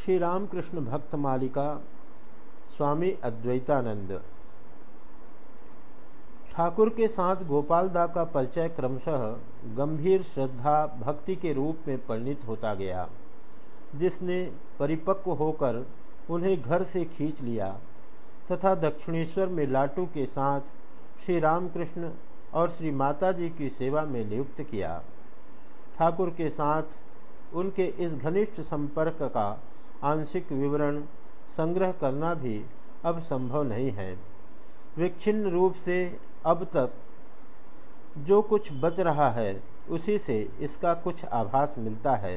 श्री रामकृष्ण भक्त मालिका स्वामी अद्वैतानंद। ठाकुर के साथ गोपाल दा का परिचय क्रमशः गंभीर श्रद्धा, भक्ति के रूप में परिणित होता गया, जिसने परिपक्व होकर उन्हें घर से खींच लिया तथा दक्षिणेश्वर में लाटू के साथ श्री रामकृष्ण और श्री माता जी की सेवा में नियुक्त किया। ठाकुर के साथ उनके इस घनिष्ठ संपर्क का आंशिक विवरण संग्रह करना भी अब संभव नहीं है। विच्छिन्न रूप से अब तक जो कुछ बच रहा है, उसी से इसका कुछ आभास मिलता है।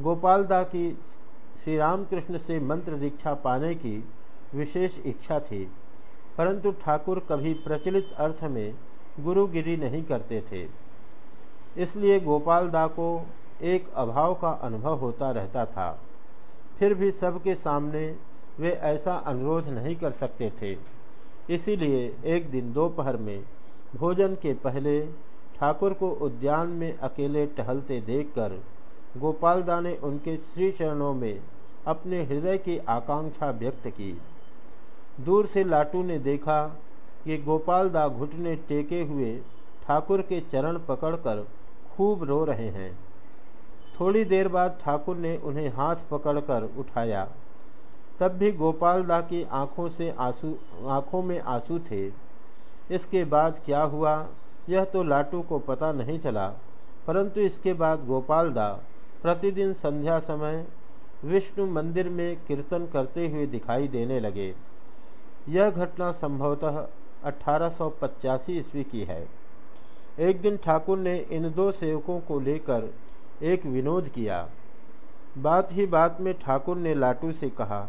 गोपाल दा की श्री रामकृष्ण से मंत्र दीक्षा पाने की विशेष इच्छा थी, परंतु ठाकुर कभी प्रचलित अर्थ में गुरुगिरी नहीं करते थे। इसलिए गोपाल दा को एक अभाव का अनुभव होता रहता था। फिर भी सबके सामने वे ऐसा अनुरोध नहीं कर सकते थे। इसीलिए एक दिन दोपहर में भोजन के पहले ठाकुर को उद्यान में अकेले टहलते देखकर गोपालदा ने उनके श्री चरणों में अपने हृदय की आकांक्षा व्यक्त की। दूर से लाटू ने देखा कि गोपालदा घुटने टेके हुए ठाकुर के चरण पकड़कर खूब रो रहे हैं। थोड़ी देर बाद ठाकुर ने उन्हें हाथ पकड़कर उठाया। तब भी गोपालदा की आँखों से आँसू, आँखों में आँसू थे। इसके बाद क्या हुआ? यह तो लाटू को पता नहीं चला। परंतु इसके बाद गोपालदा प्रतिदिन संध्या समय विष्णु मंदिर में कीर्तन करते हुए दिखाई देने लगे। यह घटना संभवतः अठारह ईस्वी की है। एक दिन ठाकुर ने इन दो सेवकों को लेकर एक विनोद किया। बात ही बात में ठाकुर ने लाटू से कहा,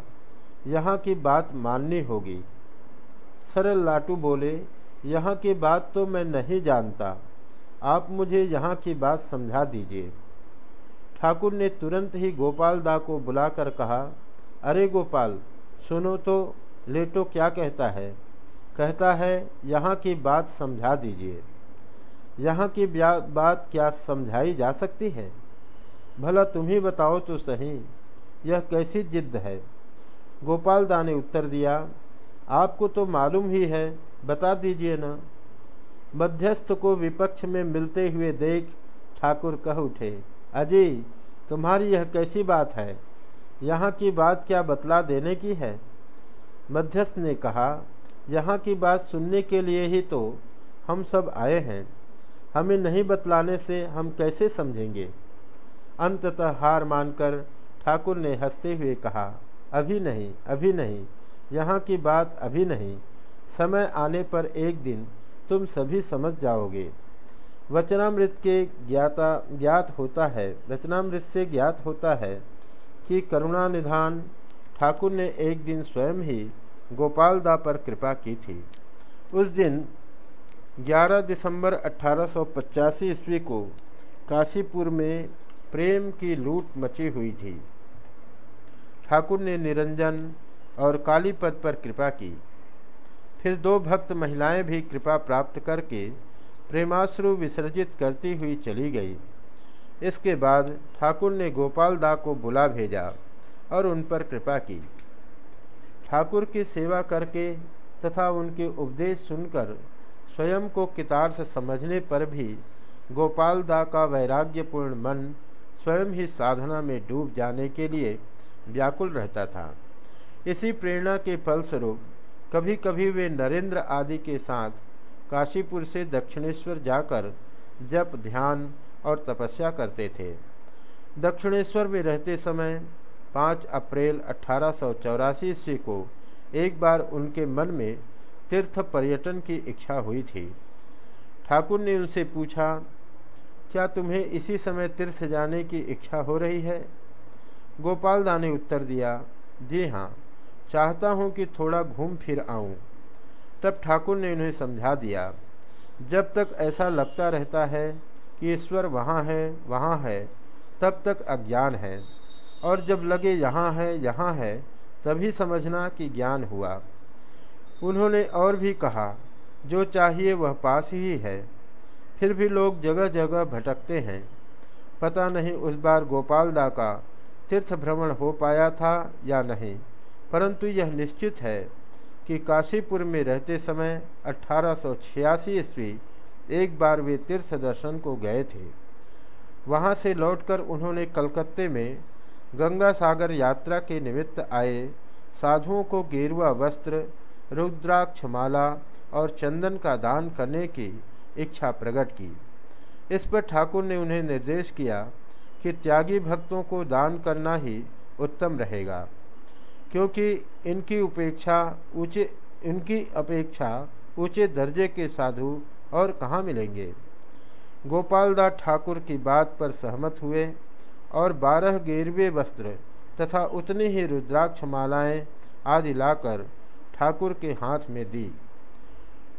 यहाँ की बात माननी होगी। सरल लाटू बोले, यहाँ की बात तो मैं नहीं जानता। आप मुझे यहाँ की बात समझा दीजिए। ठाकुर ने तुरंत ही गोपाल दा को बुलाकर कहा, अरे गोपाल, सुनो तो लेटो क्या कहता है? कहता है, यहाँ की बात समझा दीजिए। यहाँ की बात क्या समझाई जा सकती है? भला तुम ही बताओ तो सही। यह कैसी जिद्द है? गोपाल दा ने उत्तर दिया, आपको तो मालूम ही है, बता दीजिए ना। मध्यस्थ को विपक्ष में मिलते हुए देख ठाकुर कह उठे अजय तुम्हारी यह कैसी बात है? यहाँ की बात क्या बतला देने की है? मध्यस्थ ने कहा, यहाँ की बात सुनने के लिए ही तो हम सब आए हैं। हमें नहीं बतलाने से हम कैसे समझेंगे? अंततः हार मानकर ठाकुर ने हँसते हुए कहा, अभी नहीं अभी नहीं, यहाँ की बात अभी नहीं। समय आने पर एक दिन तुम सभी समझ जाओगे। वचनामृत के ज्ञाता, ज्ञात होता है, वचनामृत से ज्ञात होता है कि करुणा निधान ठाकुर ने एक दिन स्वयं ही गोपाल दा पर कृपा की थी। उस दिन 11 दिसंबर पचासी ईस्वी को काशीपुर में प्रेम की लूट मची हुई थी। ठाकुर ने निरंजन और कालीपद पर कृपा की। फिर दो भक्त महिलाएँ भी कृपा प्राप्त करके प्रेमाश्रु विसर्जित करती हुई चली गई। इसके बाद ठाकुर ने गोपाल दा को बुला भेजा और उन पर कृपा की। ठाकुर की सेवा करके तथा उनके उपदेश सुनकर स्वयं को कितार्थ समझने पर भी गोपाल दा का वैराग्यपूर्ण मन स्वयं ही साधना में डूब जाने के लिए व्याकुल रहता था। इसी प्रेरणा के फलस्वरूप कभी कभी वे नरेंद्र आदि के साथ काशीपुर से दक्षिणेश्वर जाकर जप, ध्यान और तपस्या करते थे। दक्षिणेश्वर में रहते समय 5 अप्रैल अठारह ईस्वी को एक बार उनके मन में तीर्थ पर्यटन की इच्छा हुई थी। ठाकुर ने उनसे पूछा, क्या तुम्हें इसी समय तीर्थ जाने की इच्छा हो रही है? गोपाल दा ने उत्तर दिया, जी हाँ चाहता हूँ कि थोड़ा घूम फिर आऊँ। तब ठाकुर ने उन्हें समझा दिया, जब तक ऐसा लगता रहता है कि ईश्वर वहाँ है वहाँ है, तब तक अज्ञान है, और जब लगे यहाँ है यहाँ है, तभी समझना कि ज्ञान हुआ। उन्होंने और भी कहा, जो चाहिए वह पास ही है। फिर भी लोग जगह जगह भटकते हैं। पता नहीं उस बार गोपाल दा का तीर्थ भ्रमण हो पाया था या नहीं, परंतु यह निश्चित है कि काशीपुर में रहते समय अठारह ईस्वी एक बार वे तीर्थ दर्शन को गए थे। वहाँ से लौटकर उन्होंने कलकत्ते में गंगा सागर यात्रा के निमित्त आए साधुओं को गेरुआ वस्त्र रुद्राक्षमाला और चंदन का दान करने की इच्छा प्रकट की। इस पर ठाकुर ने उन्हें निर्देश किया कि त्यागी भक्तों को दान करना ही उत्तम रहेगा, क्योंकि इनकी उपेक्षा ऊँचे, इनकी अपेक्षा ऊँचे दर्जे के साधु और कहाँ मिलेंगे? गोपालदास ठाकुर की बात पर सहमत हुए और बारह गेरवे वस्त्र तथा उतनी ही रुद्राक्ष मालाएँ आदि लाकर ठाकुर के हाथ में दी।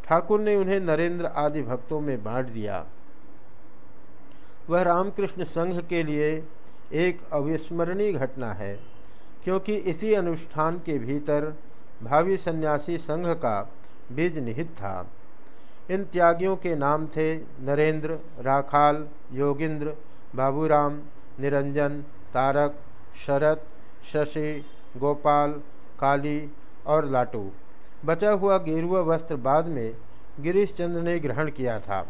ठाकुर ने उन्हें नरेंद्र आदि भक्तों में बांट दिया। वह रामकृष्ण संघ के लिए एक अविस्मरणीय घटना है, क्योंकि इसी अनुष्ठान के भीतर भावी सन्यासी संघ का बीज निहित था। इन त्यागियों के नाम थे नरेंद्र, राखाल, योगिंद्र, बाबूराम, निरंजन, तारक, शरत, शशि, गोपाल, काली और लाटू। बचा हुआ गेरुआ वस्त्र बाद में गिरीश चंद्र ने ग्रहण किया था।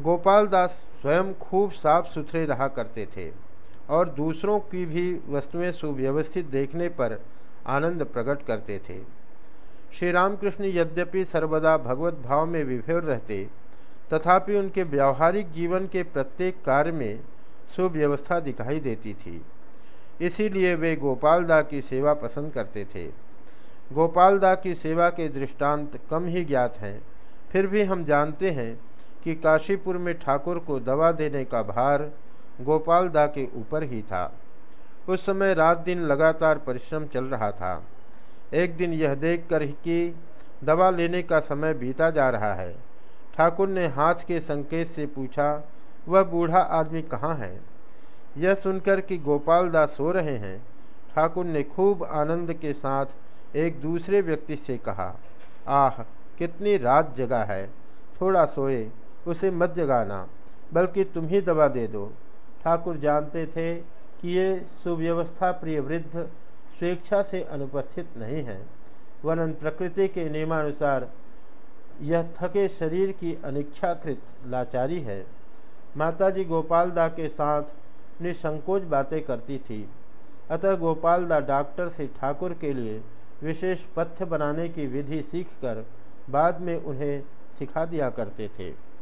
गोपाल दास स्वयं खूब साफ़ सुथरे रहा करते थे और दूसरों की भी वस्तुएँ सुव्यवस्थित देखने पर आनंद प्रकट करते थे। श्री रामकृष्ण यद्यपि सर्वदा भगवत भाव में विभोर रहते, तथापि उनके व्यावहारिक जीवन के प्रत्येक कार्य में सुव्यवस्था दिखाई देती थी। इसीलिए वे गोपालदा की सेवा पसंद करते थे। गोपालदा की सेवा के दृष्टांत कम ही ज्ञात हैं। फिर भी हम जानते हैं कि काशीपुर में ठाकुर को दवा देने का भार गोपालदा के ऊपर ही था। उस समय रात दिन लगातार परिश्रम चल रहा था। एक दिन यह देखकर कि दवा लेने का समय बीता जा रहा है। ठाकुर ने हाथ के संकेत से पूछा, वह बूढ़ा आदमी कहाँ है? यह सुनकर कि गोपाल दास सो रहे हैं, ठाकुर ने खूब आनंद के साथ एक दूसरे व्यक्ति से कहा, आह, कितनी रात जगा है, थोड़ा सोए, उसे मत जगाना, बल्कि तुम ही दवा दे दो। ठाकुर जानते थे कि ये सुव्यवस्था प्रिय वृद्ध स्वेच्छा से अनुपस्थित नहीं है। वरन प्रकृति के नियमानुसार, यह थके शरीर की अनिच्छाकृत लाचारी है। माताजी गोपालदा के साथ निसंकोच बातें करती थी। अतः गोपाल गोपालदा डॉक्टर से ठाकुर के लिए विशेष पथ्य बनाने की विधि सीखकर बाद में उन्हें सिखा दिया करते थे।